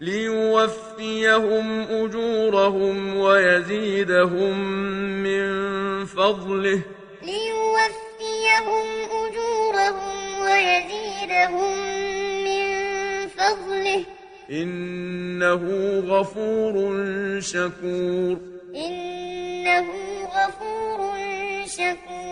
ليوفيهم أجورهم ويزيدهم من فضله ليوفيهم أجورهم ويزيدهم من فضله إنه غفور شكور إنه غفور شكور